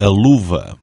A luva.